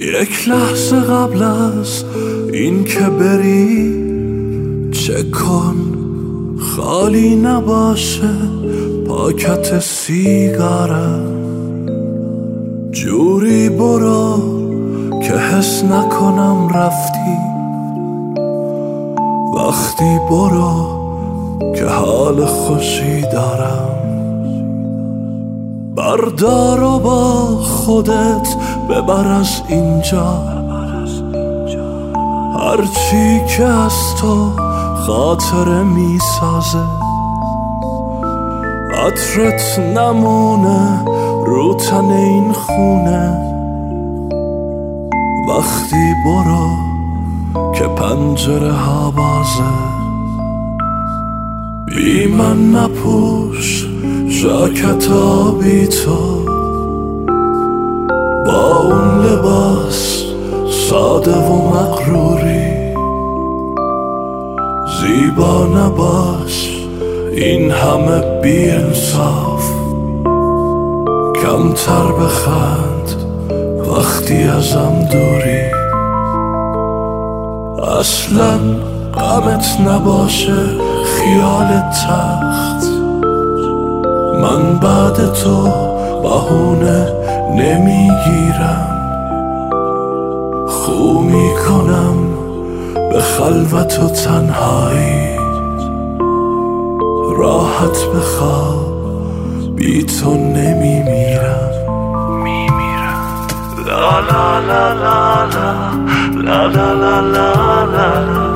یک لحظه قبل از این که بری چه کن؟ خالی نباشه پاکت سیگارم جوری برو که حس نکنم رفتی. وقتی برو که حال خوشی دارم. بردار و با خودت ببر از اینجا. هرچی که از تو خاطره می‌سازه عطرت نمونه رو تن این خونه. وقتی برو که پنجره ها بازه. بی من نپوش ژاکت آبی تو با اون لباس ساده و مقروری زیبا نباش این همه بی انصاف. کمتر بخند وقتی ازم دوری. اصلا غمت نباشه خیال تخت من بعد تو بهونه نمی‌گیرم. خو می‌کنم به خلوت و تنهایی. راحت بخواب بی تو نمیمیرم. میمیرم. لا لا لا لا لا. لا لا لا لا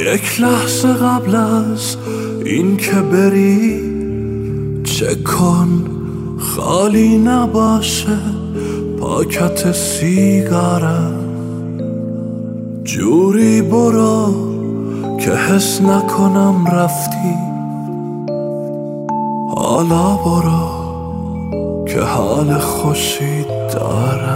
یک لحظه قبل از این که بری چه خالی نباشه پاکت سیگارم جوری برو که حس نکنم رفتی. حالا برو که حال خوشی دارم